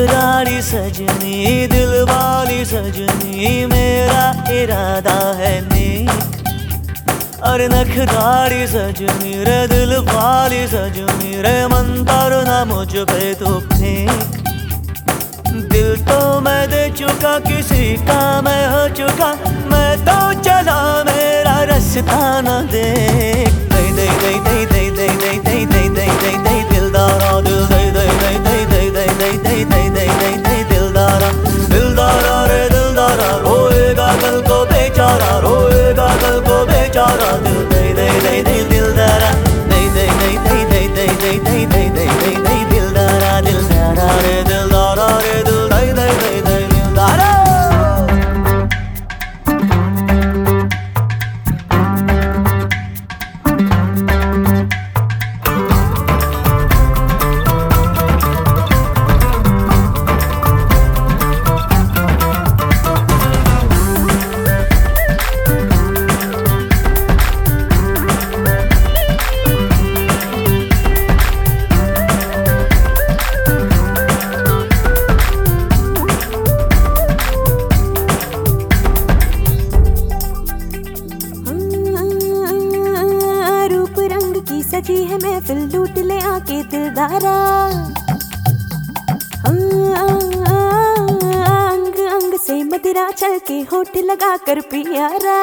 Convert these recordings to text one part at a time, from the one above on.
सजनी दिल वाली सजनी, मेरा इरादा है नेक। और नखदारी सजनी, रे दिल वाली सजनी, रे मंतर ना मुझ पे तो फेंक। दिल तो मैं दे चुका, किसी का मैं हो चुका, मैं तो चला, मेरा रास्ता न दे सजी है महफिल लूट ले आके दिलदारा अंग अंग से मदिरा चल के होठ लगा कर पियारा।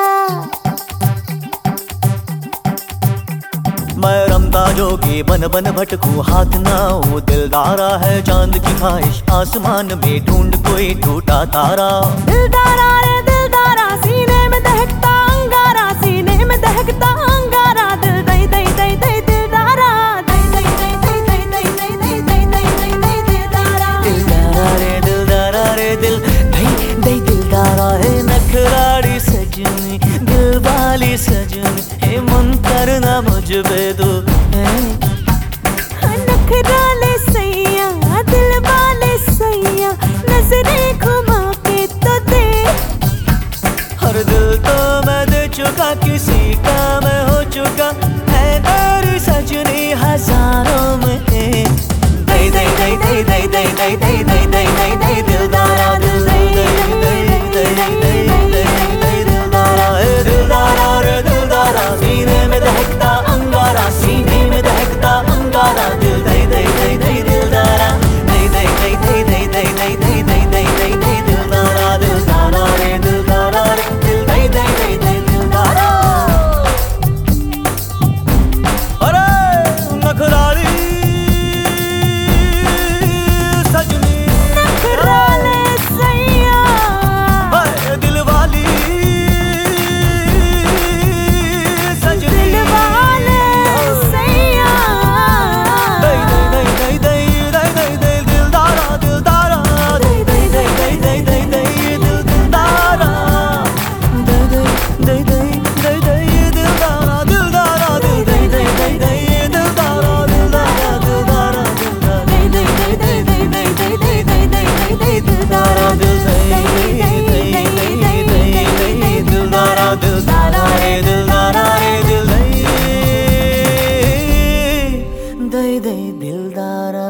मैं रमता जोगी बन बन भटकू हाथ ना हो दिलदारा है चाँद की ख्वाहिश आसमान में ढूंढ कोई टूटा तारा। दिलदारा सजनी हे मन करना मुझ तू है नखराले सैया दिल वाले सैया नज़रें घुमा के तो दे हर दिल तो मैं दे चुका किसी का मैं हो चुका है तेरी सजनी हज़ारों में दे दे दे दे दे दे दे दे दे दे दिलदारा।